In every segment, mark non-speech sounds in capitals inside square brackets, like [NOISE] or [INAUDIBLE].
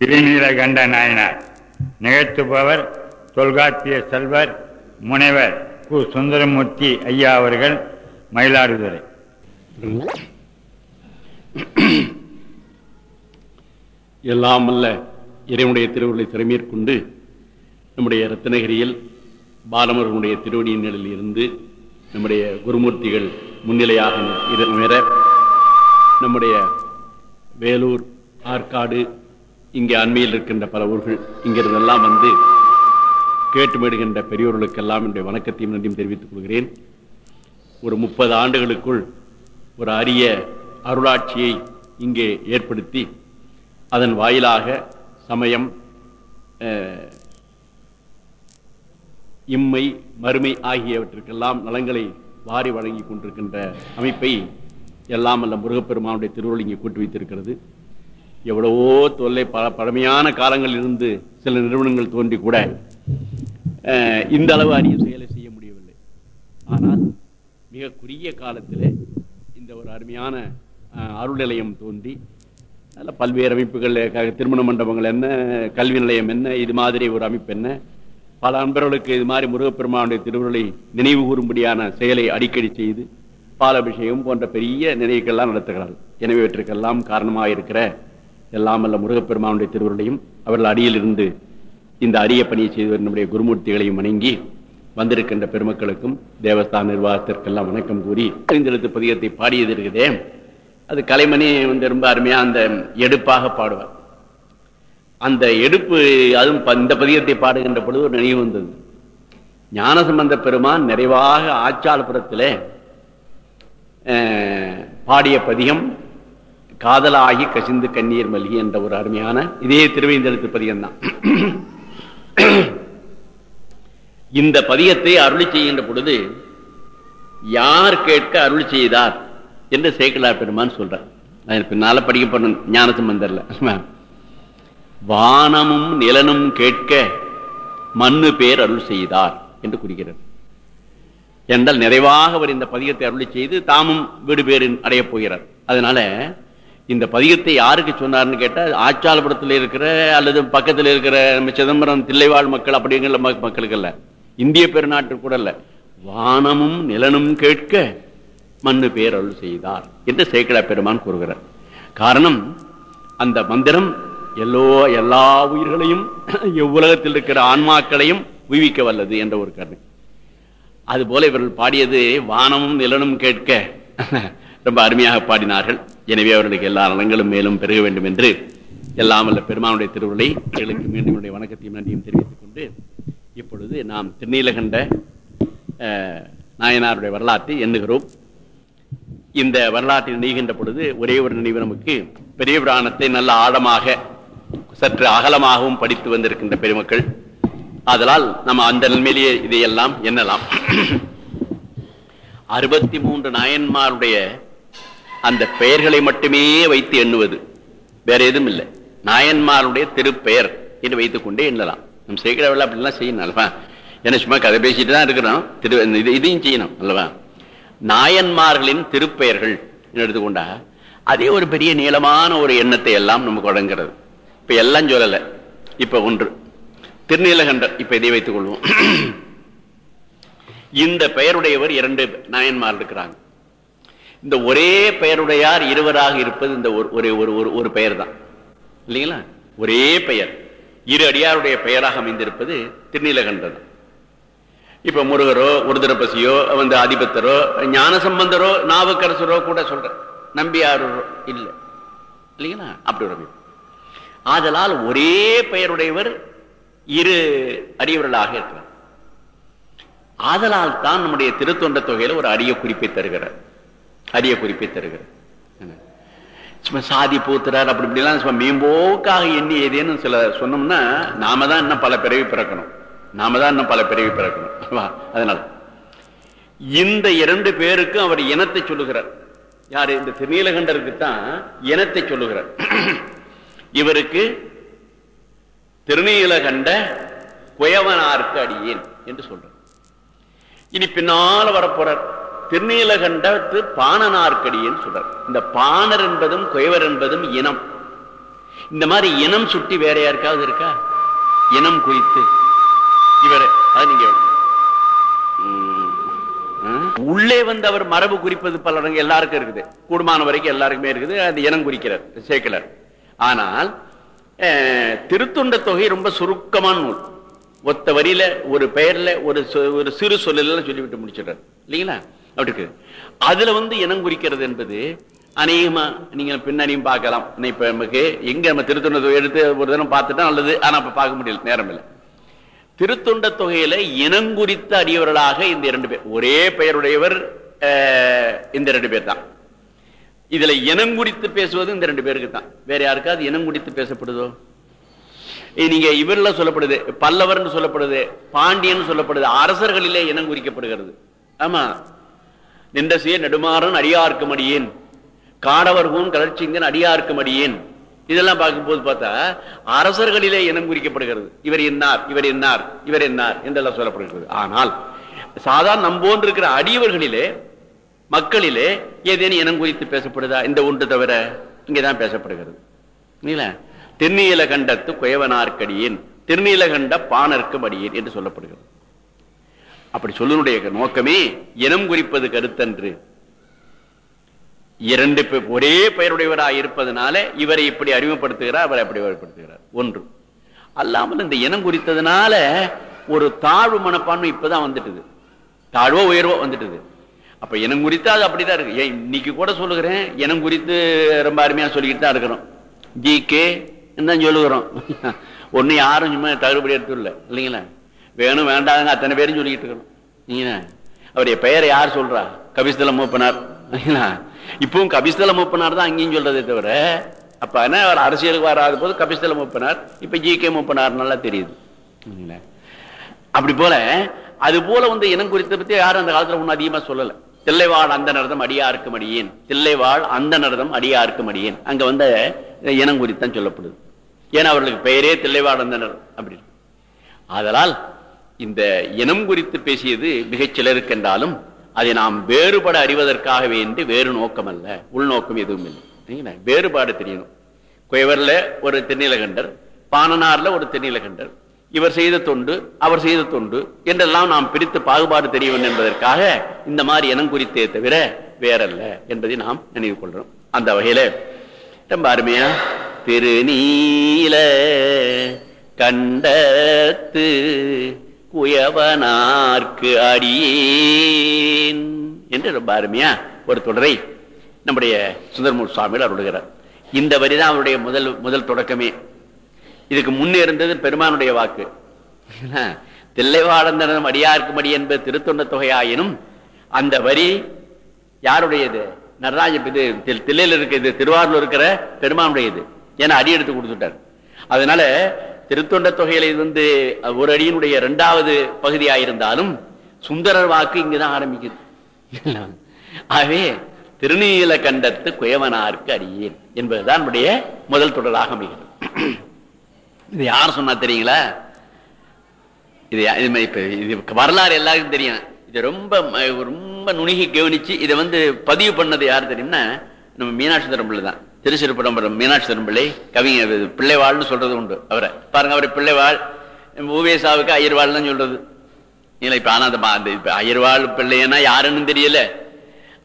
திருநீலகண்ட நாயனார். நிகழ்த்துபவர் தொல்காப்பிய செல்வர் முனைவர் கு. சுந்தரமூர்த்தி ஐயா அவர்கள் மயிலாடுதுறை. எல்லாம் அல்ல இறைவனுடைய திருவுருளை திறமேற்கொண்டு நம்முடைய ரத்னகிரியில் பாலமர்களுடைய திருவடியின் நிலையில் இருந்து நம்முடைய குருமூர்த்திகள் முன்னிலையாக நிற நம்முடைய வேலூர் ஆற்காடு இங்கே அண்மையில் இருக்கின்ற பல ஊர்கள் இங்கிருந்தெல்லாம் வந்து கேட்டுமிடுகின்ற பெரியோர்களுக்கெல்லாம் என்னுடைய வணக்கத்தையும் நன்றியும் தெரிவித்துக் கொள்கிறேன். ஒரு முப்பது ஆண்டுகளுக்குள் ஒரு அரிய அருளாட்சியை இங்கே ஏற்படுத்தி அதன் வாயிலாக சமயம் இம்மை மறுமை ஆகியவற்றிற்கெல்லாம் நலங்களை வாரி வழங்கி கொண்டிருக்கின்ற அமைப்பை எல்லாம் அல்ல முருகப்பெருமானுடைய திருவுருள் இங்கே கூட்டி வைத்திருக்கிறது. எவ்வளவோ தொல்லை பல பழமையான காலங்களில் இருந்து சில நிறுவனங்கள் தோன்றி கூட இந்த அளவு அரிய செயலை செய்ய முடியவில்லை. ஆனால் மிக குறுகிய காலத்தில் இந்த ஒரு அருமையான அருள் நிலையம் தோன்றி அதில் பல்வேறு அமைப்புகள் திருமண மண்டபங்கள் என்ன கல்வி நிலையம் என்ன இது மாதிரி ஒரு அமைப்பு என்ன பல அன்பர்களுக்கு இது மாதிரி முருகப்பெருமானுடைய திருவுருளை நினைவு கூறும்படியான செயலை அடிக்கடி செய்து பாலாபிஷேகம் போன்ற பெரிய நினைவுகள்லாம் நடத்துகிறார்கள். எனவே இவற்றுக்கெல்லாம் காரணமாக இருக்கிற எல்லாம் அல்ல முருகப்பெருமானுடைய திருவருளையும் அவர்கள் அடியில் இருந்து இந்த அரிய பணியை செய்து வரும் நம்முடைய குருமூர்த்திகளையும் வணங்கி வந்திருக்கின்ற பெருமக்களுக்கும் தேவஸ்தான நிர்வாகத்திற்கெல்லாம் வணக்கம் கூறி தெரிந்தெழுத்து பதிகத்தை பாடியது இருக்குதே. அது கலைமணி வந்து ரொம்ப அருமையா அந்த எடுப்பாக பாடுவார். அந்த எடுப்பு அதுவும் ப- இந்த பதிகத்தை பாடுகின்ற பொழுது ஒரு நினைவு வந்தது. ஞானசம்பந்த பெருமான் நிறைவாக ஆச்சாலபுரத்திலே பாடிய பதிகம் காதலாகி கசிந்து கண்ணீர் மல்கி என்ற ஒரு அருமையான இதே திருவேந்தெழுத்து பதிகம் தான் இந்த பதிகத்தை அருளி செய்கின்ற பொழுது யார் கேட்க அருள் செய்தார் என்று சேக்கலார் பெருமான் சொல்றார். பின்னால படிக்க போன ஞானசம்பந்தர்ல. வானமும் நிலனும் கேட்க மண்ணு பேர் அருள் செய்தார் என்று குறிக்கிறார் என்றால் நிறைவாக அவர் இந்த பதிகத்தை அருளி செய்து தாமும் வீடு பேரு அடையப் போகிறார். அதனால இந்த பதிகத்தை யாருக்கு சொன்னார்னு கேட்டால் ஆச்சாலபுரத்தில் இருக்கிற அல்லது பக்கத்தில் இருக்கிற நம்ம சிதம்பரம் தில்லைவாழ் மக்கள் அப்படிங்கிற மக்களுக்கு அல்ல. இந்திய பெருநாட்டு கூட அல்ல. வானமும் நிலனும் கேட்க மண்ணு பேரருள் செய்தார் என்று சேக்கடா பெருமான் கூறுகிறார். காரணம் அந்த மந்திரம் எல்லோ எல்லா உயிர்களையும் எவ்வுலகத்தில் இருக்கிற ஆன்மாக்களையும் உய்விக்க வல்லது என்ற ஒரு கருணை அதுபோல இவர்கள் பாடியது வானமும் நிலனும் கேட்க. ரொம்ப அருமையாக பாடினார்கள். எனவே அவர்களுக்கு எல்லா நலங்களும் மேலும் பெருக வேண்டும் என்று எல்லாம் அல்ல பெருமானுடைய திருவுருளை எங்களுக்கு மீண்டும் என்னுடைய வணக்கத்தையும் நன்றியும் தெரிவித்துக் கொண்டு இப்பொழுது நாம் திருநீலகண்ட அஹ், நாயனாருடைய வரலாற்றை எண்ணுகிறோம். இந்த வரலாற்றை நினைகின்ற பொழுது ஒரே ஒரு நினைவு நமக்கு பெரிய புராணத்தை நல்ல ஆழமாக சற்று அகலமாகவும் படித்து வந்திருக்கின்ற பெருமக்கள். ஆதலால் நம்ம அந்த நிலையிலேயே இதையெல்லாம் எண்ணலாம். அறுபத்தி மூன்று நாயன்மாருடைய அந்த பெயர்களை மட்டுமே வைத்து எண்ணுவது. வேற எதுவும் இல்லை. நாயன்மாருடைய திருப்பெயர் என்று வைத்துக் கொண்டே எண்ணலாம் நம்ம சேகரவில் அப்படிலாம் செய்யணும் அல்லவா? ஏன்னா சும்மா கதை பேசிட்டு தான் இருக்கிறோம். திரு இது- இதையும் செய்யணும் அல்லவா? நாயன்மார்களின் திருப்பெயர்கள் எடுத்துக்கொண்டா அதே ஒரு பெரிய நீளமான ஒரு எண்ணத்தை எல்லாம் நமக்கு வழங்குறது இப்ப எல்லாம் சொல்லலை. இப்ப ஒன்று. திருநீலகண்டர் இப்ப இதை வைத்துக் கொள்வோம் இந்த பெயருடையவர் இரண்டு நாயன்மார் இருக்கிறாங்க. இந்த ஒரே பெயருடையார் இருவராக இருப்பது இந்த ஒரு ஒரே ஒரு ஒரு ஒரு பெயர் தான் இல்லைங்களா? ஒரே பெயர். இரு அடியாருடைய பெயராக அமைந்திருப்பது திருநீலகண்டன் இப்ப முருகரோ உருதரபசியோ வந்து அதிபத்தரோ ஞானசம்பந்தரோ நாவுக்கரசரோ கூட சொல்ற நம்பியாரோ இல்ல. இல்லைங்களா? அப்படி ஒரு அமைப்பு. ஆதலால் ஒரே பெயருடையவர் இரு அடியவர்களாக இருக்கிறார். ஆதலால் தான் நம்முடைய திருத்தொண்ட தொகையில ஒரு அரிய குறிப்பை தருகிறார். அரிய குறிப்பை தருகிறார் சும்மா சாதி பூத்துறார் அப்படி இப்படிலாம் சும்மா மேம்போக்காக எண்ணி ஏதேனும் சில சொன்னோம்னா நாம தான் இன்னும் பல பிறவி பிறக்கணும். நாம தான் இன்னும் பல பிறவி பிறக்கணும். அதனால. இந்த இரண்டு பேருக்கும் அவர் இனத்தை சொல்லுகிறார். யாரு? இந்த திருநீலகண்டருக்கு தான் இனத்தை சொல்லுகிறார். இவருக்கு திருநீலகண்ட குயவனாருக்கு அடியேன் என்று சொல்றார். இனி பின்னால வரப்போறார். திருநீலகண்டத்து பாணனார்க்கடின்னு சொல்றார் இந்த பாணர் என்பதும் குயவர் என்பதும் இனம். இந்த மாதிரி இனம் சுட்டி வேற யாருக்காவது இருக்கா? இனம் குறித்து. இவர் அது நீங்க உள்ளே வந்து அவர் மரபு குறிப்பது பல எல்லாருக்கும் இருக்குது. கூடுமான வரைக்கும் எல்லாருக்குமே இருக்குது. அது இனம் குறிக்கிறார் சேர்க்கலர் ஆனால் திருத்துண்ட தொகை ரொம்ப சுருக்கமான நூல். ஒத்த வரியில ஒரு பெயர்ல ஒரு ஒரு சிறு சொல்லல சொல்லிவிட்டு முடிச்சிடுறாரு. இல்லைங்களா? அப்படி இருக்கு அதுல வந்து இனம் குறிக்கிறது என்பது அநேகமா நீங்க பின்னணியும் பார்க்கலாம். இப்ப நமக்கு எங்க நம்ம திருத்தொண்ட தொகை எடுத்து ஒரு தினம் பார்த்துட்டா நல்லது. ஆனா இப்ப பார்க்க முடியல. நேரம் இல்லை. திருத்தொண்ட தொகையில இனங்குறித்த அடியவர்களாக இந்த இரண்டு பேர் ஒரே பெயருடையவர் அஹ், இந்த ரெண்டு பேர் தான். இதுல இனங்குறித்து பேசுவது இந்த ரெண்டு பேருக்கு தான். வேற யாருக்காவது இனங்குறித்து பேசப்படுதோ? நீங்க இவர்ல சொல்லப்படுது பல்லவர்னு சொல்லப்படுது பாண்டியன் சொல்லப்படுது அரசர்களிலே இனம் குறிக்கப்படுகிறது. ஆமா. நின்றசிய நெடுமாறன் அடியார்க்கும் அடியேன் காடவர்கூன் கலர்ச்சிங்கன் அடியார்க்கும் அடியேன் இதெல்லாம் பார்க்கும்போது பார்த்தா அரசர்களிலே இனம் குறிக்கப்படுகிறது. இவர் என்னார் இவர் என்னார் இவர் என்னார் என்றெல்லாம் சொல்லப்படுகிறது. ஆனால் சாதாரண நம்போன்று இருக்கிற அடியவர்களிலே மக்களிலே ஏதேனும் இனம் குறித்து பேசப்படுதா? இந்த ஒன்று தவிர இங்கதான் பேசப்படுகிறது. இல்ல திருநீல கண்டத்து குயவனார்க்கடியேன். திருநீலகண்ட பானர்க்கு அடியேன் என்று சொல்லப்படுகிறது. அப்படி சொல்லுடைய நோக்கமே இனம் குறிப்பது கருத்தன்று. இரண்டு ஒரே பெயருடையவராக இருப்பதனால இவரை இப்படி அறிமுகப்படுத்துகிறார் அவரை அப்படி அறிமுகப்படுத்துகிறார் ஒன்று. அல்லாமல் இந்த இனம் குறித்ததுனால ஒரு தாழ்வு மனப்பான்மை இப்பதான் வந்துட்டுது. தாழ்வோ உயர்வோ வந்துட்டுது. அப்ப இனம் குறித்தா அது அப்படிதான் இருக்கு. ஏன் இன்னைக்கு கூட சொல்லுகிறேன் இனம் குறித்து ரொம்ப அருமையா சொல்லிக்கிட்டு தான் இருக்கிறோம். ஜி கே தான் சொல்லுகிறோம். [LAUGHS] ஒண்ணு யாரும் சும்மா தகுதிப்படி எடுத்து இல்லைங்களா? வேணும் வேண்டாங்க அத்தனை பேரும் சொல்லிக்கிட்டு இருக்கிறோம் நீங்க அவருடைய பெயரை யார் சொல்றா? கபிஸ்தல மூப்பனார். இப்பவும் கபிஸ்தல மூப்பனார் தான் அங்கேயும் சொல்றதே தவிர அப்ப என்ன அவர் அரசியலுக்கு வராத போது கபிஸ்தல மூப்பனார் இப்ப ஜி கே மூப்பனார் நல்லா தெரியுது. அப்படி போல அது போல வந்து இனம் குறித்த பத்தி யாரும் அந்த காலத்துல ஒன்னும் அதிகமா சொல்லல. தில்லைவாழ் அந்த நரதம் அடியாருக்கு அடியேன் தில்லைவாழ் அந்த நரதம் அடியாருக்கு அடியேன் அங்க வந்த இனம் குறித்தான் சொல்லப்படுது. ஏன்னா அவர்களுக்கு பெயரே தில்லைவாழ் அந்தனர் அப்படி இருக்கு. ஆதலால் இந்த இனம் குறித்து பேசியது மிகச் சிலருக்கு என்றாலும் அதை நாம் வேறுபட அறிவதற்காக வேண்டி வேறு நோக்கம் அல்ல உள்நோக்கம் எதுவும் இல்லை. வேறுபாடு தெரியணும். குயவரில் ஒரு திருநீலகண்டர் பானனாரில் ஒரு திருநீலகண்டர். இவர் செய்த தொண்டு அவர் செய்த தொண்டு என்றெல்லாம் நாம் பிரித்து பாகுபாடு தெரியும் என்பதற்காக இந்த மாதிரி இனம் குறித்தே தவிர வேறல்ல என்பதை நாம் நினைவு கொள்றோம். அந்த வகையில ரொம்ப அருமையா திருநீல கண்டத்து குயவனார்க்கு அடியேன். என்று ரொம்ப அருமையா ஒரு தொடரை நம்முடைய சுந்தரமூர் சுவாமியில் அருளுகிறார். இந்த வரிதான் அவருடைய முதல் முதல் தொடக்கமே. இதுக்கு முன்னே இருந்தது பெருமானுடைய வாக்கு. [LAUGHS] தில்லைவாழந்தனம் அடியார்க்கு மடி என்பது திருத்தொண்ட தொகையாயினும் அந்த வரி யாருடையது? நடராஜ இது தில்லையில் தில்லையில இருக்க இது திருவாரூர் இருக்கிற பெருமானுடையது. ஏன்னா அடி எடுத்து கொடுத்துட்டார். அதனால திருத்தொண்ட தொகையில இது வந்து ஒரு அடியினுடைய இரண்டாவது பகுதியாயிருந்தாலும் சுந்தரர் வாக்கு இங்கதான் ஆரம்பிக்குது. ஆகவே திருநீல கண்டத்து குயவனாருக்கு அடியேன் என்பதுதான் நம்முடைய முதல் தொடராக அமைகிறது. இது யார் சொன்னா தெரியுங்களா? இது இது இப்ப இது வரலாறு எல்லாருக்கும் தெரியும். இது ரொம்ப ரொம்ப நுணுகி கவனிச்சு இதை வந்து பதிவு பண்ணது யார் தெரியும்னா நம்ம மீனாட்சி தரம்பிள்ளை தான். திருச்சிறுப்படம் மீனாட்சி திரும்பிள்ளை கவிஞர் பிள்ளைவாள்னு சொல்றது உண்டு அவரை. பாருங்க அவர் பிள்ளைவாள். ஊவேசாவுக்கு அயர்வாள்னு சொல்றது. இல்லை இப்ப ஆனா அந்த இப்போ அந்த ஐயர்வாள் பிள்ளைன்னா யாருன்னு தெரியல.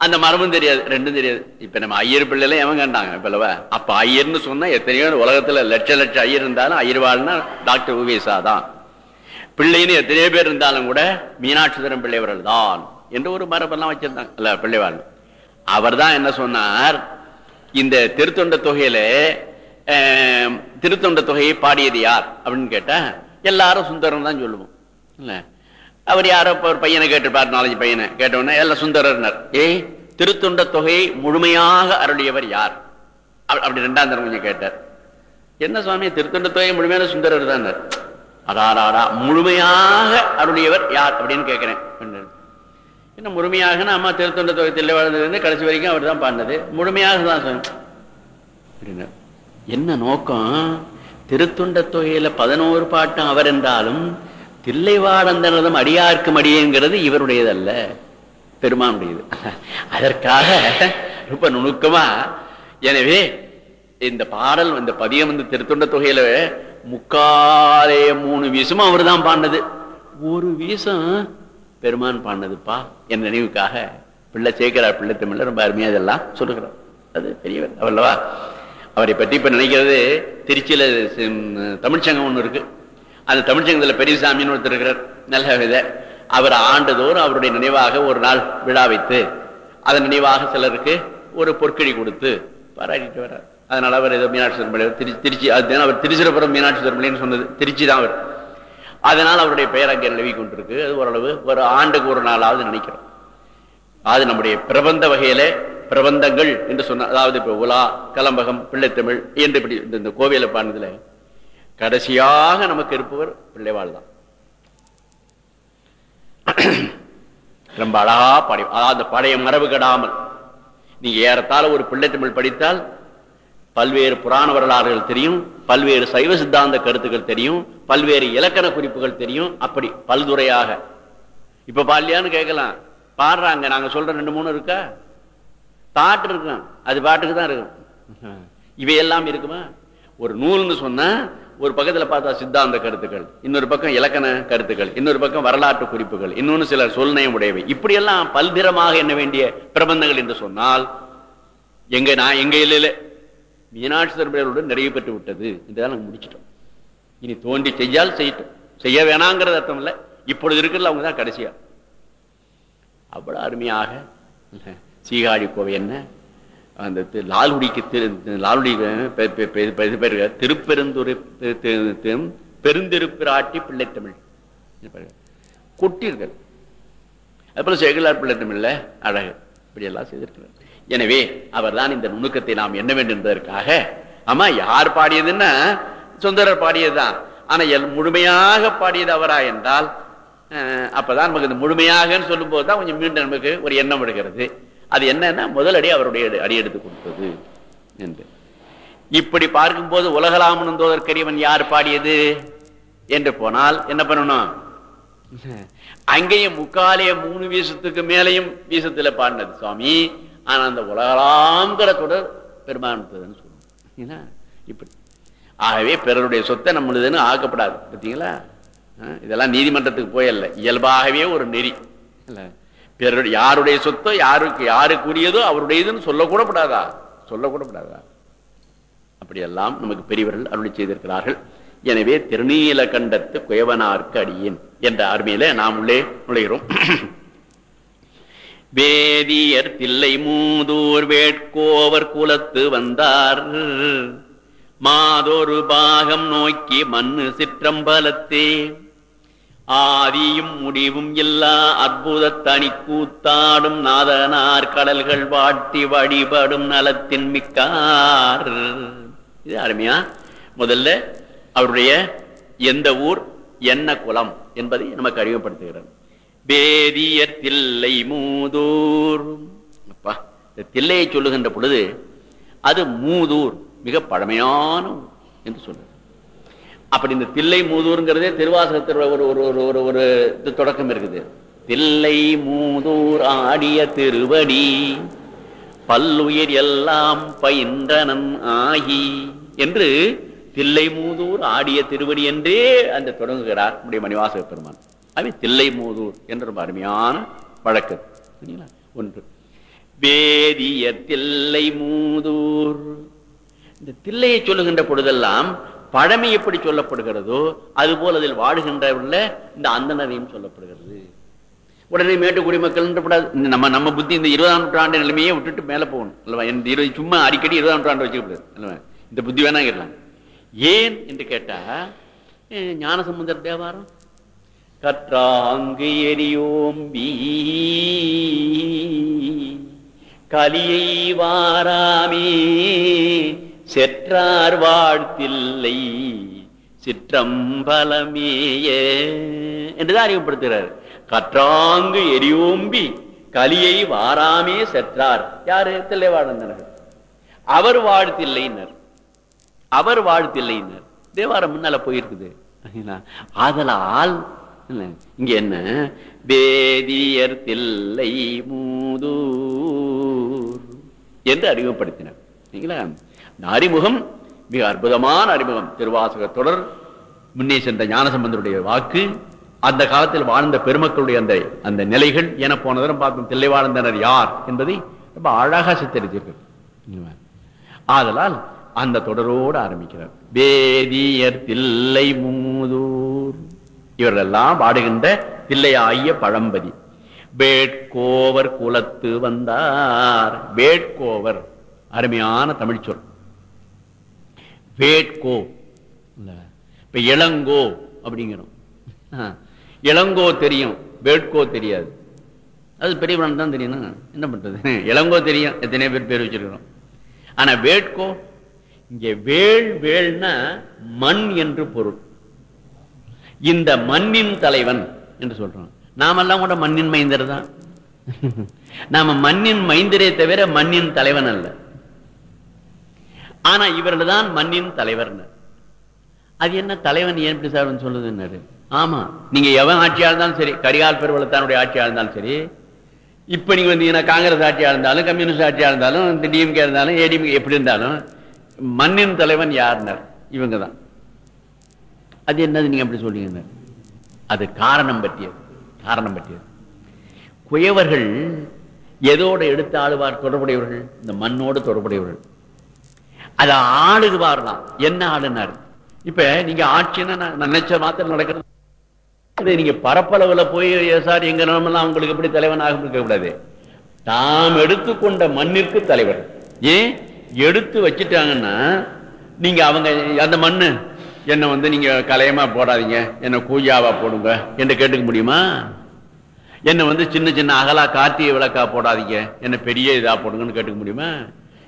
அந்த மரமும் தெரியாது ரெண்டும் தெரியாது. இப்ப நம்ம ஐயர் பிள்ளைல எவன் கண்டாங்க இப்பல்லவா? அப்ப ஐயர்னு சொன்னா எத்தனையோ உலகத்துல லட்ச லட்சம் ஐயர் இருந்தாலும் அயர்வாள்னா டாக்டர் உவேசா தான். பிள்ளைன்னு எத்தனையோ பேர் இருந்தாலும் கூட மீனாட்சிதரம் பிள்ளைவர்கள் தான் என்று ஒரு மரபெல்லாம் வச்சிருந்தாங்க. இல்ல பிள்ளைவாள். அவர் தான் என்ன சொன்னார்? இந்த திருத்தொண்ட தொகையில திருத்தொண்ட தொகையை பாடியது யார் அப்படின்னு கேட்டா எல்லாரும் சுந்தரம் தான் சொல்லுவோம். இல்ல? அவர் யாரோ ஒரு பையனை கேட்டிருப்பார் நாலஞ்சு பையனை. கேட்டவுடனே எல்லாம் சுந்தரர்னர். ஏய் திருத்தொண்ட தொகையை முழுமையாக அருளியவர் யார்? அப்படி ரெண்டாம் தரம் கொஞ்சம் கேட்டார். என்ன சுவாமி திருத்தொண்ட தொகை முழுமையான சுந்தரர் தான் அடாராடா முழுமையாக அருளியவர் யார்? அப்படின்னு கேட்கிறேன் இன்னும் என்ன முழுமையாக அம்மா திருத்தொண்ட தொகை தில்லை கடைசி வரைக்கும் அவர் தான் பாடினது. முழுமையாக தான் சுவாமி என்ன நோக்கம்? திருத்தொண்ட தொகையில பதினோரு பாட்டம் அவர் என்றாலும் தில்லைவாடந்தனதும் அடியார்க்கும் அடியேங்கிறது இவருடையதல்ல. பெருமானுடையது. அதற்காக ரொம்ப நுணுக்கமா எனவே இந்த பாடல் இந்த பதியம் வந்து திருத்தொண்ட தொகையில முக்காலே மூணு வீசமும் அவர் தான் பாடினது. ஒரு வீசம் பெருமான் பாடினதுப்பா என் நினைவுக்காக. பிள்ளை சேர்க்கிறார் பிள்ளை தமிழ்ல ரொம்ப அருமையா இதெல்லாம் சொல்லுகிறார். அது பெரியவர் அவல்லவா அவரை பற்றி இப்ப நினைக்கிறது திருச்சியில தமிழ்ச்சங்கம் ஒன்று இருக்கு. அந்த தமிழ்ச்சங்கத்தில் பெரியசாமின்னு ஒருத்தர் இருக்கிறார். நல்ல வித. அவர் ஆண்டுதோறும் அவருடைய நினைவாக ஒரு நாள் விழா வைத்து அதன் நினைவாக சிலருக்கு ஒரு பொற்கடி கொடுத்து பாராட்டிட்டு வர்றார். அதனால அவர் ஏதோ மீனாட்சி திருமலை திருச்சி திருச்சி அதுதான் அவர் திருச்சிரபுரம் மீனாட்சி திருமலைன்னு சொன்னது. திருச்சி தான் அவர். அதனால் அவருடைய பெயர் அங்கே நிலவி கொண்டிருக்கு அது ஓரளவு ஒரு ஆண்டுக்கு ஒரு நாளாவது நினைக்கிறோம். அது நம்முடைய பிரபந்த வகையில பிரபந்தங்கள் என்று சொன்ன அதாவது இப்போ உலா கலம்பகம் பிள்ளைத்தமிழ் என்று இப்படி இந்த- கோவிலை பாடுனதுல கடைசியாக நமக்கு இருப்பவர் பிள்ளைவாள் தான். ரொம்ப அழகா பாடி அதாவது பழைய மரபு கெடாமல் நீங்க ஏறத்தாழ ஒரு பிள்ளைத்தமிழ் படித்தால் பல்வேறு புராண வரலாறுகள் தெரியும் பல்வேறு சைவ சித்தாந்த கருத்துக்கள் தெரியும் பல்வேறு இலக்கண குறிப்புகள் தெரியும் அப்படி பல்துறையாக. இப்ப பாடலையான்னு கேட்கலாம். பாடுறாங்க. நாங்க சொல்ற ரெண்டு மூணு இருக்கா? பாட்டு இருக்கும். அது பாட்டுக்கு தான் இருக்கும். இவையெல்லாம் இருக்குமா? ஒரு நூல்னு சொன்னா ஒரு பக்கத்துல பார்த்தா சித்தாந்த கருத்துக்கள் இன்னொரு பக்கம் இலக்கண கருத்துக்கள் இன்னொரு பக்கம் வரலாற்று குறிப்புகள் இன்னொன்னு சில சொல்நயம் உடையவை இப்படியெல்லாம் பல்திரமாக என்ன வேண்டிய பிரபந்தங்கள் என்று சொன்னால் எங்க நான் எங்க இல்லை மீனாட்சி தர்மர்களுடன் நிறைவு பெற்று விட்டது என்றுதான் நாங்கள் முடிச்சிட்டோம். இனி தோண்டி செய்யால் செய்யட்டும். செய்ய வேணாங்கிறது அர்த்தம் இல்ல. இப்பொழுது இருக்கிறது அவங்க தான் கடைசியா. அவ்வளவு அருமையாக சீகாழி கோவை என்ன? அந்த லால்குடிக்கு திரு லால்குடி பெ- பெ- பெருந்திருப்பிராட்டி பிள்ளைத்தமிழ் தமிழ். பாருங்க. அதுபோல் இருக்காரு பிள்ளை சேகலார் பிள்ளைத்தமிழ்ல அழகு இப்படியெல்லாம் செய்திருக்கிறார். எனவே அவர்தான் இந்த நுணுக்கத்தை நாம் என்ன வேண்டும் என்பதற்காக ஆமா யார் பாடியதுன்னா சுந்தரர் பாடியதுதான். ஆனா எல் முழுமையாக பாடியது அவரா என்றால் அப்பதான் நமக்கு இந்த முழுமையாகன்னு சொல்லும் போது தான் கொஞ்சம் மீண்டும் நமக்கு ஒரு எண்ணம் எடுக்கிறது அது என்னன்னா முதல் அடி அவருடைய அடி- எடுத்து கொடுத்தது என்று. இப்படி பார்க்கும்போது உலகலாமனந்தோதற்கரியவன் யார் பாடியது என்று போனால் என்ன பண்ணணும்? அங்கேயும் முக்காலே மூணு வீசத்துக்கு மேலையும் வீசத்துல பாடினது சுவாமி. ஆனால் அந்த உலகலாங்கிற தொடர் பெருமானத்துன்னு சொல்லுவோம். ஏன்னா, இப்படி. ஆகவே பிறருடைய சொத்தை நம்மளுதுன்னு ஆக்கப்படாது. பார்த்தீங்களா? இதெல்லாம் நீதிமன்றத்துக்கு போயல்ல. இயல்பாகவே ஒரு நெறி. இல்லை. பிறருடைய யாருடைய சொத்தோ யாருக்கு யாருக்குரியதோ அவருடையதுன்னு சொல்லக்கூடப்படாதா சொல்லக்கூடப்படாதா அப்படியெல்லாம் நமக்கு பெரியவர்கள் அருளி செய்திருக்கிறார்கள். எனவே திருநீலகண்டத்து குயவனார்க்கு அடியேன் என்ற அருமையில நாம் உள்ளே நுழைகிறோம். வேதியர் தில்லை மூதூர் வேட்கோவர் குலத்து வந்தார். மாதொரு பாகம் நோக்கி மண்ணு சிற்றம்பலத்தே. ஆதியும் முடிவும் இல்லா அற்புத தனி கூத்தாடும் நாதனார் கடல்கள் வாட்டி வழிபடும் நலத்தின் மிக்கார். இது அருமையா? முதல்ல அவருடைய எந்த ஊர் என்ன குலம் என்பதை நமக்கு அறிமுகப்படுத்துகிறார். பேதிய தில்லை மூதூர். அப்பா இந்த தில்லையை சொல்லுகின்ற பொழுது அது மூதூர் மிக பழமையான என்று சொல்லுது. அப்படி இந்த தில்லை மூதூருங்கிறதே திருவாசகத்தில் ஒரு ஒரு ஒரு ஒரு ஒரு இது தொடக்கம் இருக்குது. தில்லை மூதூர் ஆடிய திருவடி பல்லுயிர் எல்லாம் பயின்றனன் ஆகி என்று தில்லை மூதூர் ஆடிய திருவடி என்றே அந்த தொடங்குகிறார் நம்முடைய மணிவாசக பெருமான். அவை தில்லை மூதூர் என்ற ரொம்ப அருமையான வழக்கம் சரிங்களா? ஒன்று. வேதிய தில்லை மூதூர். இந்த தில்லையை சொல்லுகின்ற பொழுதெல்லாம் பழமை எப்படி சொல்லப்படுகிறதோ அதுபோல் அதில் வாடுகின்றவர்கள இந்த அந்தனரையும் சொல்லப்படுகிறது. உடனே மேட்டு குடிமக்கள் கூடாது நம்ம நம்ம புத்தி இந்த இருபதாம் நூற்றாண்டு நிலைமையே விட்டுட்டு மேலே போகணும். அல்லவா? இந்த இருபது சும்மா அடிக்கடி இருபதாம் நூற்றாண்டு வச்சுக்கூடாது அல்லவா? இந்த புத்தி வேணா இருக்கலாம். ஏன் என்று கேட்டா ஞானசமுந்தர் தேவாரம் கற்றாங்கு எரியோம்பி. கலியை வாராமே செற்றார் வாழ்த்தில்லை சிற்றம்பலமேய. என்றுதான் அறிவுப்படுத்துகிறார் கற்றாங்கு எரியோம்பி கலியை வாராமே செற்றார். யாரு? தில்லைவாழந்தனர் அவர் வாழ்த்தில்லைனர். அவர் வாழ்த்தில்லைனர். தேவாரம் முன்னால போயிருக்குது. ஆதலால் இங்க என்ன? வேதியர் தில்லை மூதூர். என்று அறிமுகப்படுத்தினார். சரிங்களா இந்த அறிமுகம் மிக அற்புதமான அறிமுகம். திருவாசக தொடர் முன்னே சென்ற ஞானசம்பந்தருடைய வாக்கு அந்த காலத்தில் வாழ்ந்த பெருமக்களுடைய அந்த அந்த நிலைகள் என போன தரம் பார்த்தோம் தில்லை வாழ்ந்தனர் யார் என்பதை ரொம்ப அழகா சித்தரிச்சிருக்கு ஆதலால் அந்த தொடரோடு ஆரம்பிக்கிறார். வேதியர் தில்லை மூதூர். இவரெல்லாம் பாடுகின்ற தில்லையாய பழம்பதி. வேட்கோவர் குலத்து வந்தார். வேட்கோவர் அருமையான தமிழ் சொல். வேட்கோ இல்ல இப்ப இளங்கோ அப்படிங்கிறோம். இளங்கோ தெரியும் வேட்கோ தெரியாது. அது பெரியவன் தான் தெரியணும் என்ன பண்றது? இளங்கோ தெரியும். எத்தனை பேர் பேர் வச்சிருக்கிறோம். ஆனா வேட்கோ இங்க வேள் வேள்னா மண் என்று பொருள். இந்த மண்ணின் தலைவன் என்று சொல்றோம் நாமெல்லாம் கூட மண்ணின் மைந்தர் தான். நாம மண்ணின் மைந்தரே தவிர மண்ணின் தலைவன் அல்ல. ஆனா இவர்கள் தான் மண்ணின் தலைவர் அது என்ன தலைவன் ஏன் எப்படி சார் சொல்லுதுன்னாரு ஆமா நீங்க எவன் ஆட்சியா இருந்தாலும் சரி கரிகால் பெருவளத்தானுடைய ஆட்சியா இருந்தாலும் சரி இப்ப நீங்க வந்தீங்கன்னா காங்கிரஸ் ஆட்சியா இருந்தாலும் கம்யூனிஸ்ட் ஆட்சியா இருந்தாலும் டிஎம்கே இருந்தாலும் ஏடிஎம்கே எப்படி இருந்தாலும் மண்ணின் தலைவன் யாருனர்? இவங்க தான். அது என்னது நீங்க அப்படி சொல்றீங்க? அது காரணம் பற்றியது காரணம் பற்றியது. குயவர்கள் எதோட எடுத்து ஆளுவார் தொடர்புடையவர்கள்? இந்த மண்ணோடு தொடர்புடையவர்கள். அதை ஆளுவார்லாம் என்ன ஆளுனார் இப்ப நீங்க ஆட்சின்னா நான் நினைச்ச மாத்திரம் நடக்கிறது? நீங்க பரப்பளவுல போய் சார் எங்க நிலமெல்லாம் உங்களுக்கு எப்படி தலைவனாக இருக்க கூடாது தாம் எடுத்துக்கொண்ட மண்ணிற்கு தலைவர். ஏன்? எடுத்து வச்சிட்டாங்கன்னா நீங்க அவங்க அந்த மண்ணு என்னை வந்து நீங்க கலையமா போடாதீங்க. என்னை கூஜாவா போடுங்க. என்று கேட்டுக்க முடியுமா? என்னை வந்து சின்ன சின்ன அகலா கார்த்திகை விளக்கா போடாதீங்க. என்னை பெரிய இதா போடுங்கன்னு கேட்டுக்க முடியுமா?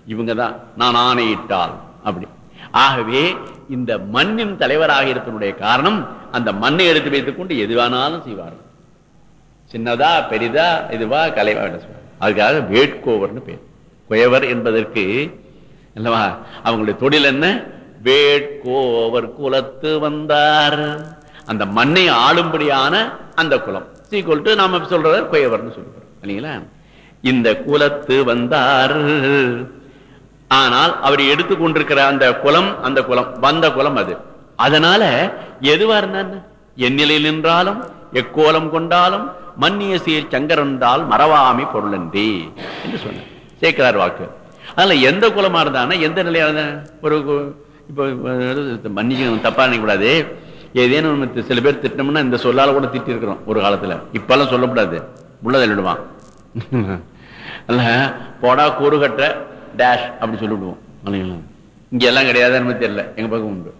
இவங்க தான் நான் ஆணையிட்டால். அப்படி. ஆகவே இந்த மண்ணின் தலைவராக இருப்பதனுடைய காரணம் அந்த மண்ணை எடுத்து வைத்துக் கொண்டு எதுவானாலும் செய்வார்கள். சின்னதா பெரிதா இதுவா கலைவா அதுக்காக வேட்கோவர்னு பேர். குயவர் என்பதற்கு அல்லவா அவங்களுடைய தொழில் என்ன? வேட்கோவர் குலத்து வந்தார். அந்த மண்ணை ஆளும்படியான அந்த குலம். சீக்குவல் டு நாம சொல்றத குயவர்னு சொல்லுறோம் இல்லைங்களா? இந்த குலத்து வந்தார். ஆனால் அவர் எடுத்துக்கொண்டிருக்கிற அந்த குலம் அந்த குலம் வந்த குலம் அது. அதனால எதுவா இருந்தார் எந்நிலையில் நின்றாலும் எக்கோலம் கொண்டாலும் மன்னிய சீர் சங்கரந்தால் மறவாமி பொருளன்றி என்று சொன்னார். சேர்க்கிறார் வாக்கு. அதனால எந்த குலமா இருந்தானா எந்த நிலையா இருந்த? ஒரு இப்ப மன்னிக்க தப்பா நினைக்க கூடாது ஏதேனும் நம்ம சில பேர் திட்டம்னா இந்த சொல்லால கூட திட்டி இருக்கிறோம் ஒரு காலத்துல. இப்பெல்லாம் சொல்லக்கூடாது. உள்ள தள்ளிடுவான் [LAUGHS] அல்ல போடா கூறுகட்ட டேஷ் அப்படி சொல்லிவிடுவோம். இல்லைங்களா? இங்க எல்லாம் கிடையாது நமக்கு தெரியல. எங்க பக்கம் உண்டு.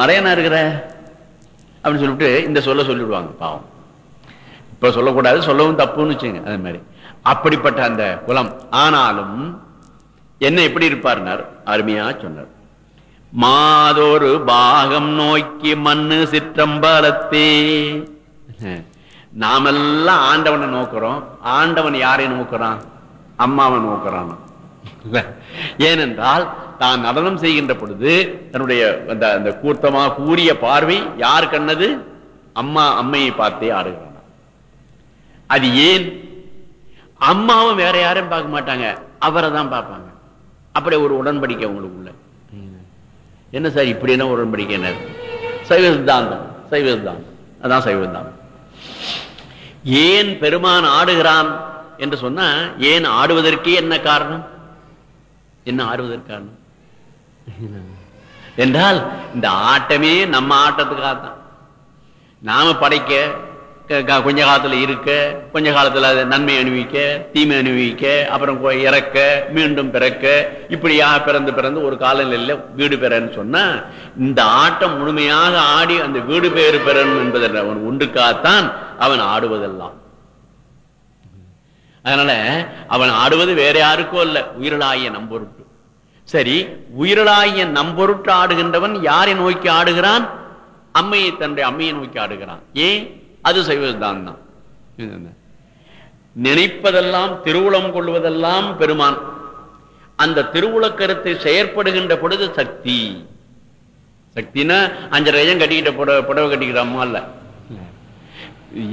மறையனா இருக்கிற? அப்படின்னு சொல்லிட்டு இந்த சொல்ல சொல்லிவிடுவாங்க பாவம். இப்ப சொல்லக்கூடாது சொல்லவும் தப்புன்னு வச்சுங்க அதே மாதிரி. அப்படிப்பட்ட அந்த குலம். ஆனாலும் என்ன எப்படி இருப்பார்னார்? அருமையா சொன்னார். மாதொரு பாகம் நோக்கி மண்ணு சிற்றம்பலத்தே. நாமெல்லாம் ஆண்டவனை நோக்குறோம். ஆண்டவன் யாரை நோக்குறான்? அம்மாவை நோக்குறான். ஏனென்றால் தான் நடனம் செய்கின்ற பொழுது தன்னுடைய அந்த அந்த கூர்த்தமாக கூறிய பார்வை யார் கண்ணது அம்மா அம்மையை பார்த்தே ஆடுகிறான். அது ஏன்? அம்மாவும் வேற யாரையும் பார்க்க மாட்டாங்க. அவரை தான் பார்ப்பாங்க. அப்படி ஒரு உடன்படிக்கை உங்களுக்குள்ள. என்ன சார் இப்படி என்ன உடன்படிக்கை என்ன? சைவ சித்தாந்தம் சைவ சித்தாந்தம் அதான் சைவ சித்தாந்தம் ஏன் பெருமான் ஆடுகிறான் என்று சொன்னா ஏன் ஆடுவதற்கே என்ன காரணம்? என்ன ஆடுவதற்கு காரணம்? [LAUGHS] என்றால் இந்த ஆட்டமே நம்ம ஆட்டத்துக்காக தான் நாம படைக்க கொஞ்ச காலத்துல இருக்க கொஞ்ச காலத்துல அது நன்மை அனுபவிக்க தீமை அனுபவிக்க அப்புறம் இறக்க மீண்டும் பிறக்க இப்படியாக பிறந்து பிறந்து ஒரு காலநிலையில வீடு பெறன்னு சொன்னா இந்த ஆட்டம் முழுமையாக ஆடி அந்த வீடு பெயர் பெறணும் என்பதன் அவன் ஒன்றுக்காகத்தான் அவன் ஆடுவதெல்லாம். அதனால அவன் ஆடுவது வேற யாருக்கோ இல்ல உயிரலாகிய நம்பொருட்டு. சரி உயிரலாகிய நம்பொருட்டு ஆடுகின்றவன் யாரை நோக்கி ஆடுகிறான்? அம்மையை தன்னுடைய அம்மையை நோக்கி ஆடுகிறான். ஏன்? அது சைவதான் தான். நினைப்பதெல்லாம் திருவுளம் கொள்வதெல்லாம் பெருமான். அந்த திருவுளக்கருத்தை செயற்படுகின்ற பொழுது சக்தி. சக்தினா அஞ்சரையம் கட்டிக்கிட்ட புடவை புடவை கட்டிக்கிற அம்மா இல்ல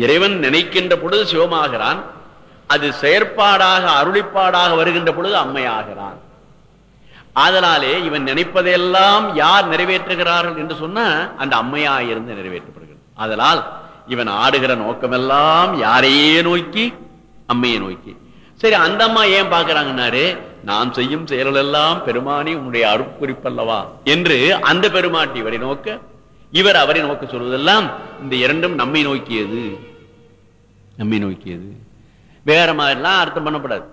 இறைவன் நினைக்கின்ற பொழுது சிவமாகிறான். அது செயற்பாடாக அருளிப்பாடாக வருகின்ற பொழுது அம்மையாகிறான். ஆதலாலே இவன் நினைப்பதையெல்லாம் யார் நிறைவேற்றுகிறார்கள் என்று சொன்ன அந்த அம்மையா இருந்து நிறைவேற்றப்படுகிறது. அதனால் இவன் ஆடுகிற நோக்கமெல்லாம் யாரையே நோக்கி அம்மையை நோக்கி. சரி அந்த அம்மா ஏன் பாக்குறாங்கன்னாரு நாம் செய்யும் செயல்கள் எல்லாம் பெருமானி உன்னுடைய அருட்குறிப்பல்லவா? என்று அந்த பெருமாட்டி இவரை நோக்க இவர் அவரை நோக்க சொல்வதெல்லாம் இந்த இரண்டும் நம்மை நோக்கியது. நம்மை நோக்கியது. வேற மாதிரிலாம் அர்த்தம் பண்ணப்படாது.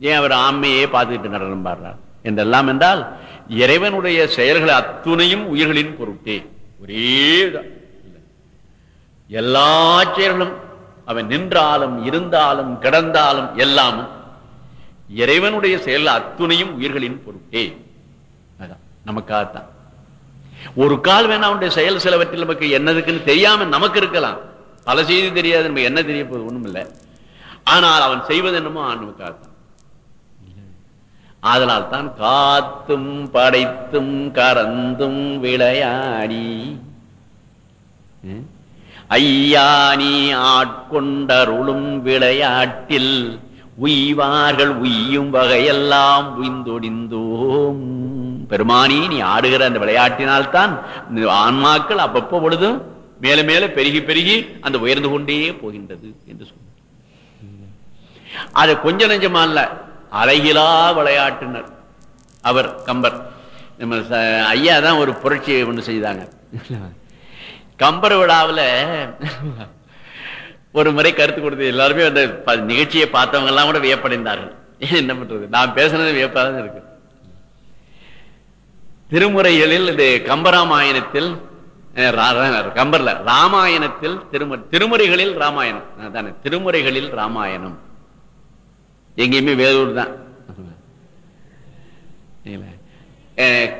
ஏன் அவர் ஆண்மையே பார்த்துக்கிட்டு நடனம் பாடுறார்? என்றெல்லாம் என்றால் இறைவனுடைய செயல்களை அத்துணையும் உயிர்களின் பொருட்டே. ஒரே எல்லா செயல்களும் அவன் நின்றாலும் இருந்தாலும் கிடந்தாலும் எல்லாமும் இறைவனுடைய செயல் அத்துணையும் உயிர்களின் பொருட்டே அதான் நமக்காகத்தான். ஒரு கால் வேணா அவனுடைய செயல் சிலவற்றில் நமக்கு என்னதுக்குன்னு தெரியாம நமக்கு இருக்கலாம். பல செய்தி தெரியாது நமக்கு என்ன தெரிய போகுது ஒண்ணும் இல்லை. ஆனால் அவன் செய்வது என்னமோ ஆண்டவனுக்காகத்தான் அதனால் தான் காத்தும் படைத்தும் கறந்தும் விளையாடி ஐயானி ஐயா நீ ஆட்கொண்டருளும் விளையாட்டில் உய்வார்கள் உய்யும் வகையெல்லாம் உய்ந்தொடிந்தோம். பெருமானி நீ ஆடுகிற அந்த விளையாட்டினால்தான் ஆன்மாக்கள் அப்பப்போ பொழுதும் மேல மேல பெருகி பெருகி அந்த உயர்ந்து கொண்டே போகின்றது என்று சொன்னார். அது கொஞ்ச நெஞ்சமா இல்ல அழகிலா விளையாட்டினர் அவர் கம்பர். நம்ம ஐயா தான் ஒரு புரட்சி ஒன்று செய்தாங்க. கம்பர் விழாவுல ஒரு முறை கருத்து கொடுத்து எல்லாருமே அந்த நிகழ்ச்சியை பார்த்தவங்க எல்லாம் கூட வியப்படைந்தார்கள். என்ன பண்றது? நான் பேசுனது வியப்பாக இருக்கு. திருமுறைகளில் இது கம்பராமாயணத்தில் கம்பர்ல ராமாயணத்தில் திருமுறை திருமுறைகளில் ராமாயணம். அதானே திருமுறைகளில் ராமாயணம். எங்கேயுமே வேலூர் தான்.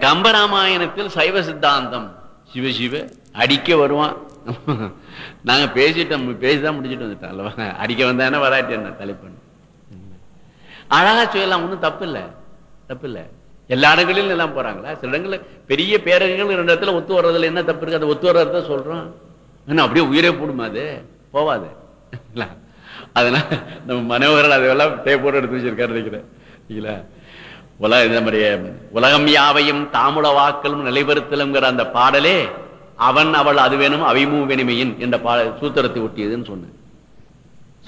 கம்பராமாயணத்தில் சைவ சித்தாந்தம். சிவ சிவ அடிக்க வருவான். நாங்க பேசிட்டோம் பேசிதான் முடிச்சுட்டு வந்துட்டோம் அல்லவா அடிக்க வந்தானே வராட்டி என்ன தலைப்பண்ணு. அழகா சொல்லலாம் ஒன்றும் தப்பு இல்லை தப்பு இல்லை எல்லா இடங்களிலும் எல்லாம் போறாங்களா? சில இடங்களில் பெரிய பேரகங்கள் ரெண்டு இடத்துல ஒத்து வர்றதுல என்ன தப்பு இருக்கு? அதை ஒத்து வர்றத சொல்றோம். என்ன அப்படியே உயிரே போடுமா அது? போவாது. இல்ல. அதனால நம்ம மனோகரன் அதெல்லாம் டேப்போட எடுத்து வச்சிருக்காரு நினைக்கிறேன். இல்லைங்களா உலக இந்த மாதிரி உலகம் யாவையும் தாமுல வாக்கலும் நிலைபெறுத்தலுங்கிற அந்த பாடலே அவன் அவள் அது வேணும் அவைமூ வினிமையின் என்ற பா சூத்திரத்தை ஒட்டியதுன்னு சொன்னேன்.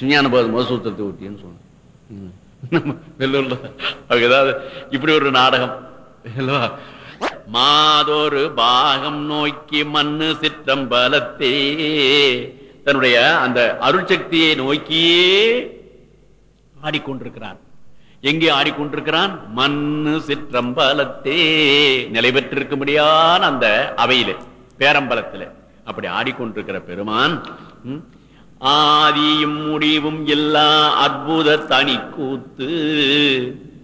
சுஞான போது முதல் சூத்திரத்தை ஒட்டியன்னு சொன்னேன். வெள்ளூர்ல ஏதாவது இப்படி ஒரு நாடகம். இல்லவா மாதொரு பாகம் நோக்கி மண்ணு சிற்றம் பலத்தே தன்னுடைய அந்த அருட்சக்தியை நோக்கியே ஆடிக்கொண்டிருக்கிறான். எங்கே ஆடிக்கொண்டிருக்கிறான்? மண்ணு சிற்றம்பலத்தே. நிலை பெற்றிருக்கும்படியான அந்த அவையிலே. பேரம்பலத்துல. அப்படி ஆடிக்கொண்டிருக்கிற பெருமான் ஆதியும் முடிவும் எல்லா அற்புத தனி கூத்து.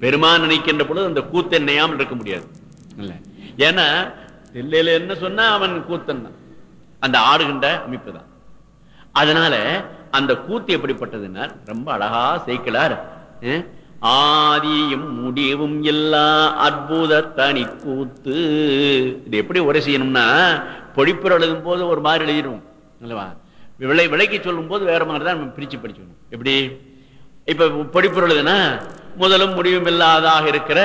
பெருமான் நினைக்கின்ற பொழுது அந்த கூத்து என்னையாமல் இருக்க முடியாது. ஏன்னா தில்லையில என்ன சொன்னா அவன் கூத்தன் அந்த ஆடுகின்ற அமைப்பு தான். அதனால அந்த கூத்து எப்படிப்பட்டதுன்னா ரொம்ப அழகா சேர்க்கலார் ஆதியும் முடிவும் எல்லா அற்புத தனி கூத்து. இது எப்படி உரை செய்யணும்னா பொழிப்புற எழுதும் போது ஒரு மாதிரி எழுதிடும் இல்லவா? விளை விலைக்கு சொல்லும் போது வேற மாதிரி தான் நம்ம படிச்சுக்கணும் எப்படி? இப்போ பொழிப்புற எழுதுனா முதலும் முடிவும் இல்லாதாக இருக்கிற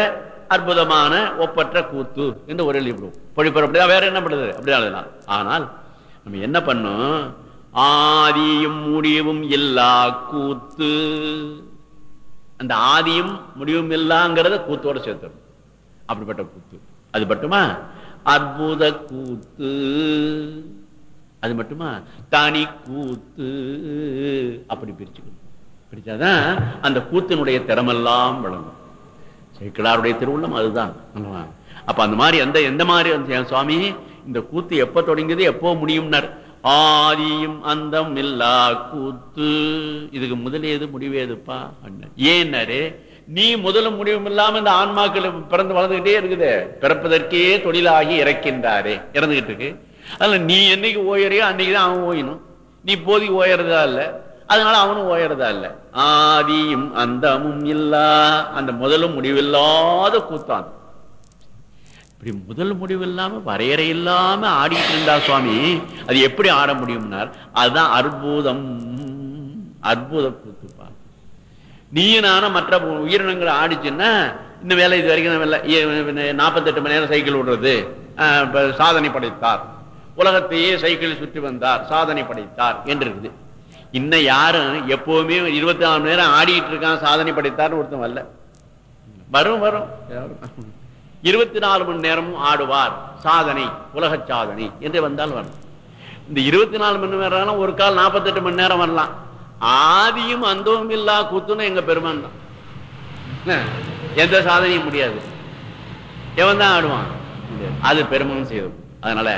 அற்புதமான ஒப்பற்ற கூத்து என்று ஒரு எழுதிவிடுவோம் பொழிப்புரை அப்படிதான் வேற என்ன பண்ணுது அப்படிதான் எழுதலாம். ஆனால் நம்ம என்ன பண்ணும் ஆதியும் முடிவும் இல்லா கூத்து. அந்த ஆதியும் முடிவும் இல்லாங்கிறத கூத்தோட சேர்த்தணும் அப்படிப்பட்ட கூத்து. அது மட்டுமா? அற்புத கூத்து. அது மட்டுமா? தனி கூத்து. அப்படி பிரிச்சுக்கணும். பிரிச்சாதான் அந்த கூத்தினுடைய திறமெல்லாம் வழங்கும் சேக்கலாருடைய திருவுள்ளம் அதுதான். அப்ப அந்த மாதிரி எந்த எந்த மாதிரி அந்த சுவாமி? இந்த கூத்து எப்ப தொடங்கியது எப்போ முடியும்னார்? ஆதியும் அந்தம் இல்லா கூத்து. இதுக்கு முதலேது முடிவேதுப்பா அண்ணன். ஏன்னாரு? நீ முதலும் முடிவும் இல்லாம இந்த ஆன்மாக்கள் பிறந்து வளர்ந்துகிட்டே இருக்குது. பிறப்பதற்கே தொழிலாகி இறக்கின்றாரே. இறந்துகிட்டு இருக்கு. அதுல நீ என்னைக்கு ஓயறியோ அன்னைக்குதான் அவன் ஓயணும். நீ போதி ஓயறதா இல்ல. அதனால அவனும் ஓயறதா இல்ல. ஆதியும் அந்தமும் இல்லா. அந்த முதலும் முடிவில்லாத கூத்தான். இப்படி முதல் முடிவு இல்லாம வரையறை இல்லாம ஆடிட்டு இருந்தா சுவாமி அது எப்படி ஆட முடியும்னார்? அதுதான் அற்புதம். அற்புத கூத்து. நீ நானும் மற்ற உயிரினங்கள் ஆடிச்சுன்னா இந்த வேலை இது வரைக்கும் இல்லை நாற்பத்தெட்டு மணி நேரம் சைக்கிள் விடுறது சாதனை படைத்தார். உலகத்தையே சைக்கிள் சுற்றி வந்தார். சாதனை படைத்தார் என்று இருக்குது இன்னும் யாரும் எப்பவுமே இருபத்தி நாலு மணி நேரம் ஆடிட்டு இருக்கான் சாதனை படைத்தார்னு ஒருத்தன் வரல. வரும் வரும். இருபத்தி நாலு மணி நேரமும் ஆடுவார். சாதனை உலக சாதனை என்று வந்தால் வரும் இந்த இருபத்தி நாலு மணி நேரம் ஒரு கால் நாற்பத்தெட்டு மணி நேரம் வரலாம். ஆதியும் அந்தவும் இல்லா கூத்துன்னு எங்க பெருமான் தான். எந்த சாதனையும் முடியாது. எவன் தான் ஆடுவான்? அது பெருமான் செய்தது. அதனால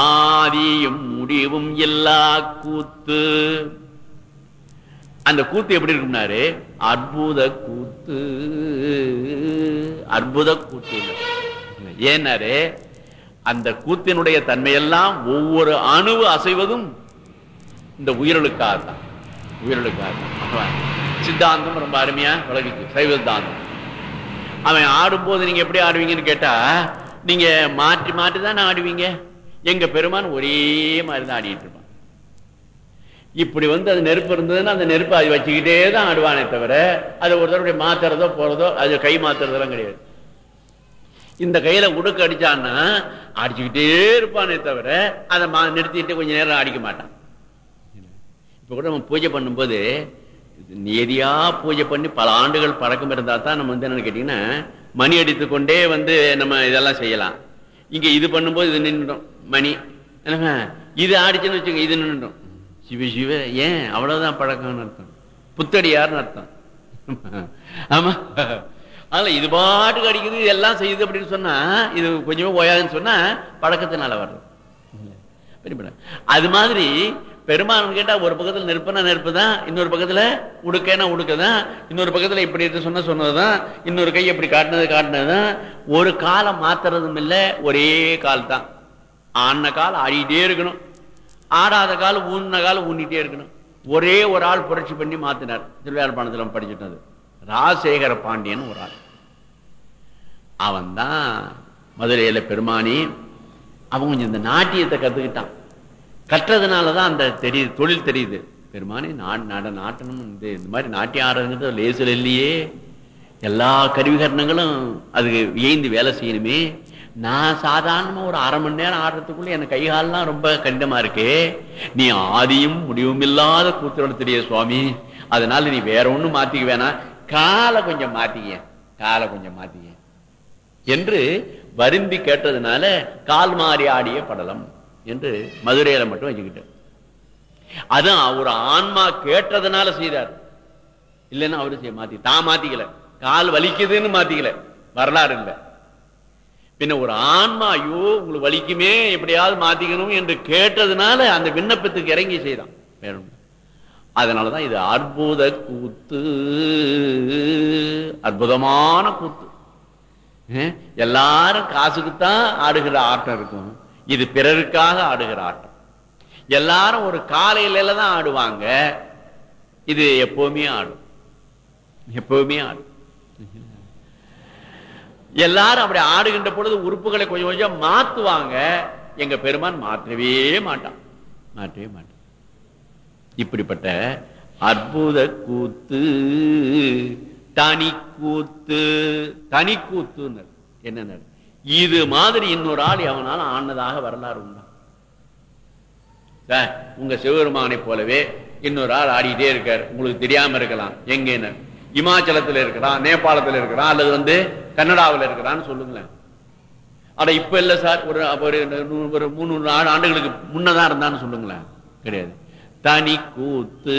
ஆதியும் முடிவும் எல்லா கூத்து. அந்த கூத்து எப்படி இருக்கும்னாரு அற்புத கூத்து. அற்புத கூத்து ஏன்னாரு அந்த கூத்தினுடைய தன்மையெல்லாம் ஒவ்வொரு அணுவு அசைவதும் இந்த உயிர்களுக்காக தான் உயிரிழக்காது. சித்தாந்தம் ரொம்ப அருமையா விளக்கிச்சு சைவ சித்தாந்தம் அவன் ஆடும்போது நீங்க எப்படி ஆடுவீங்கன்னு கேட்டா நீங்க மாற்றி மாற்றி தான் ஆடுவீங்க. எங்க பெருமான் ஒரே மாதிரி தான் ஆடிட்டு இருப்பான். இப்படி வந்து அது நெருப்பு இருந்ததுன்னா அந்த நெருப்பு அது வச்சுக்கிட்டே தான் ஆடுவானே தவிர அதை ஒரு தடவை மாத்துறதோ போறதோ அது கை மாத்துறதெல்லாம் கிடையாது. இந்த கையில உடுக்கு அடிச்சான்னா அடிச்சுக்கிட்டே இருப்பானே தவிர அதை மா நிறுத்திட்டு கொஞ்ச நேரம் அடிக்க மாட்டான். இப்போ கூட நம்ம பூஜை பண்ணும்போது நேரியாக பூஜை பண்ணி பல ஆண்டுகள் பழக்கம் இருந்தால் தான் நம்ம வந்து என்னென்னு கேட்டிங்கன்னா மணி அடித்து கொண்டே வந்து நம்ம இதெல்லாம் செய்யலாம். இங்கே இது பண்ணும்போது இது நின்றுடும். மணி. என்னங்க, இது ஆடிச்சுன்னு வச்சுங்க இது நின்றுடும். சிவ சிவ ஏன்? அவ்வளோதான் பழக்கம்னு அர்த்தம். புத்தடியார்னு அர்த்தம். ஆமாம் அதனால் இது பாட்டுக்கு அடிக்குது இதெல்லாம் செய்யுது அப்படின்னு சொன்னால் இது கொஞ்சமாக ஓயாதுன்னு சொன்னால் பழக்கத்தினால வர்றது. அது மாதிரி பெருமான் கேட்டா ஒரு பக்கத்துல நெருப்புனா நெருப்பு தான் இன்னொரு பக்கத்துல உடுக்க உடுக்கதான் இன்னொரு பக்கத்துல இப்படி இருக்கு சொன்ன சொன்னதுதான் இன்னொரு கை இப்படி காட்டினது காட்டினதுதான். ஒரு காலம் மாத்துறதும் இல்லை ஒரே கால் தான் ஆன கால் ஆடிட்டே இருக்கணும். ஆடாத கால் ஊன்ன கால் ஊன்னிட்டே இருக்கணும். ஒரே ஒரு ஆள் புரட்சி பண்ணி மாத்தினார். திருவிழாப்பாணத்துல படிச்சுட்டது ராஜசேகர பாண்டியன் ஒரு ஆள். அவன் தான் மதுரையில பெருமானி அவன் கொஞ்சம் இந்த நாட்டியத்தை கத்துக்கிட்டான். கற்றதுனாலதான் அந்த தெரியுது தொழில் தெரியுது. பெருமானே நாட் நட நாட்டணும் இந்த இந்த மாதிரி நாட்டியம் ஆடுறதுங்கிறது லேசில் இல்லையே. எல்லா கருவிகரணங்களும் அது இயந்து வேலை செய்யணுமே. நான் சாதாரணமாக ஒரு அரை மணி நேரம் ஆடுறதுக்குள்ள எனக்கு கைகாலெலாம் ரொம்ப கடினமாக இருக்கு. நீ ஆதியும் முடிவும் இல்லாத கூத்துறோட தெரிய சுவாமி. அதனால நீ வேற ஒன்றும் மாற்றிக்க வேணாம் காலை கொஞ்சம் மாற்றிக்க காலை கொஞ்சம் மாற்றிக்க என்று வருந்தி கேட்டதுனால கால் மாறி ஆடிய படலம். என்று மதுரையில மட்டும் வச்சுக்கிட்டார் அதான் ஒரு ஆன்மா கேட்டதுனால செய்தார். இல்லைன்னா அவரு செய்ய மாத்தி தான் மாத்திக்கல. கால் வலிக்குதுன்னு மாத்திக்கல. வரலாறு இல்ல. பின்ன ஒரு ஆன்மா ஐயோ உங்களுக்கு வலிக்குமே எப்படியாவது மாத்திக்கணும் என்று கேட்டதுனால அந்த விண்ணப்பத்துக்கு இறங்கி செய்தான். வேணும் அதனாலதான் இது அற்புத கூத்து. அற்புதமான கூத்து. எல்லாரும் காசுக்குத்தான் ஆடுகிற ஆட்டம் இருக்கும். இது பிறருக்காக ஆடுகிற ஆட்டம். எல்லாரும் ஒரு காலையில தான் ஆடுவாங்க. இது எப்பவுமே ஆடும். எப்பவுமே ஆடும். எல்லாரும் அப்படி ஆடுகின்ற பொழுது உறுப்புகளை கொஞ்சம் கொஞ்சம் மாத்துவாங்க. எங்க பெருமான் மாற்றவே மாட்டான். மாற்றவே மாட்டான். இப்படிப்பட்ட அற்புத கூத்து தனி கூத்து தனி கூத்து என்ன இது மாதிரி இன்னொரு ஆள் அவனால் ஆனதாக வரலாறு உண்டா? சார், உங்க சிவபெருமானை போலவே இன்னொரு ஆள் ஆடிக்கிட்டே இருக்கார். உங்களுக்கு தெரியாம இருக்கலாம். எங்கன்னு? இமாச்சலத்தில் இருக்கிறான் நேபாளத்தில் இருக்கிறான் அல்லது வந்து கன்னடாவில் இருக்கிறான்னு சொல்லுங்களேன். ஆனா இப்ப இல்ல சார். ஒரு ஒரு ஒரு மூணு நாலு ஆண்டுகளுக்கு முன்னதான் இருந்தான்னு சொல்லுங்களேன். கிடையாது. தனி கூத்து.